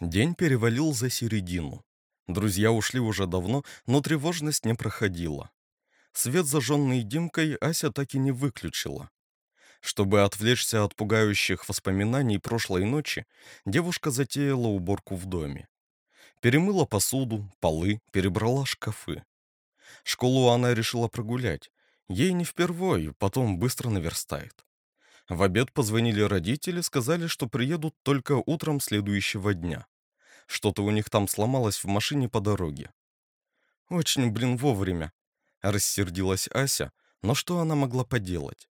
День перевалил за середину. Друзья ушли уже давно, но тревожность не проходила. Свет, зажженный Димкой, Ася так и не выключила. Чтобы отвлечься от пугающих воспоминаний прошлой ночи, девушка затеяла уборку в доме. Перемыла посуду, полы, перебрала шкафы. Школу она решила прогулять. Ей не впервой, потом быстро наверстает. В обед позвонили родители, сказали, что приедут только утром следующего дня. Что-то у них там сломалось в машине по дороге. Очень, блин, вовремя. Рассердилась Ася, но что она могла поделать?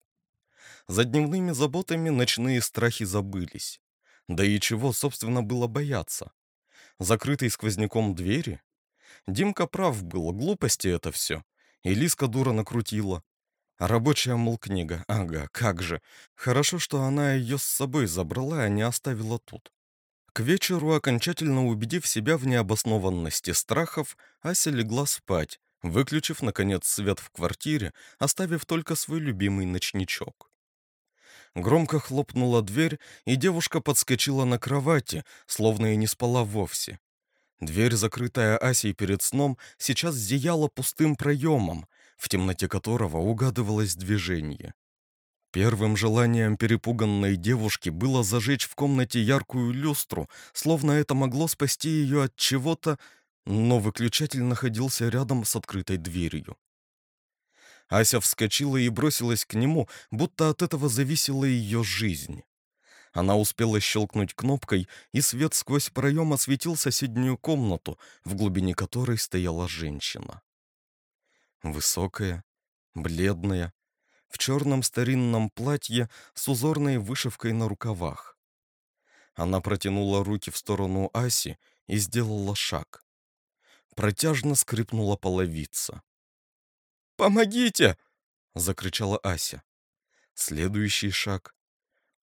За дневными заботами ночные страхи забылись. Да и чего, собственно, было бояться? Закрытой сквозняком двери? Димка прав был, глупости это все. И Лиска дура накрутила. Рабочая, мол, книга. Ага, как же. Хорошо, что она ее с собой забрала, а не оставила тут. К вечеру, окончательно убедив себя в необоснованности страхов, Ася легла спать, выключив, наконец, свет в квартире, оставив только свой любимый ночничок. Громко хлопнула дверь, и девушка подскочила на кровати, словно и не спала вовсе. Дверь, закрытая Асей перед сном, сейчас зияла пустым проемом, в темноте которого угадывалось движение. Первым желанием перепуганной девушки было зажечь в комнате яркую люстру, словно это могло спасти ее от чего-то, но выключатель находился рядом с открытой дверью. Ася вскочила и бросилась к нему, будто от этого зависела ее жизнь. Она успела щелкнуть кнопкой, и свет сквозь проем осветил соседнюю комнату, в глубине которой стояла женщина. Высокая, бледная, в черном старинном платье с узорной вышивкой на рукавах. Она протянула руки в сторону Аси и сделала шаг. Протяжно скрипнула половица. «Помогите!» — закричала Ася. Следующий шаг.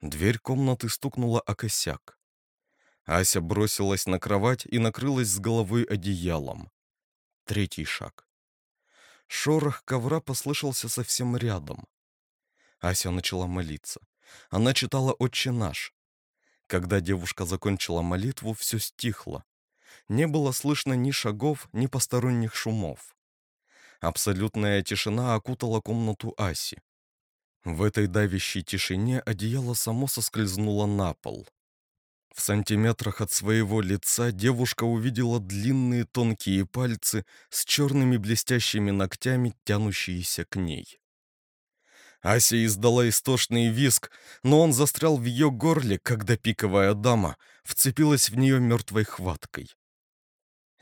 Дверь комнаты стукнула о косяк. Ася бросилась на кровать и накрылась с головой одеялом. Третий шаг. Шорох ковра послышался совсем рядом. Ася начала молиться. Она читала «Отче наш». Когда девушка закончила молитву, все стихло. Не было слышно ни шагов, ни посторонних шумов. Абсолютная тишина окутала комнату Аси. В этой давящей тишине одеяло само соскользнуло на пол. В сантиметрах от своего лица девушка увидела длинные тонкие пальцы с черными блестящими ногтями, тянущиеся к ней. Ася издала истошный виск, но он застрял в ее горле, когда пиковая дама вцепилась в нее мертвой хваткой.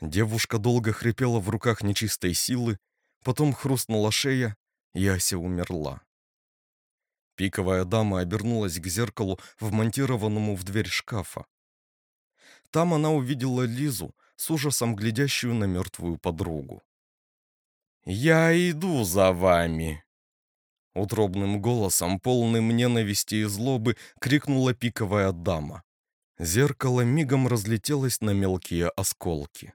Девушка долго хрипела в руках нечистой силы, потом хрустнула шея, и Ася умерла. Пиковая дама обернулась к зеркалу, вмонтированному в дверь шкафа. Там она увидела Лизу, с ужасом глядящую на мертвую подругу. «Я иду за вами!» Утробным голосом, полным ненависти и злобы, крикнула пиковая дама. Зеркало мигом разлетелось на мелкие осколки.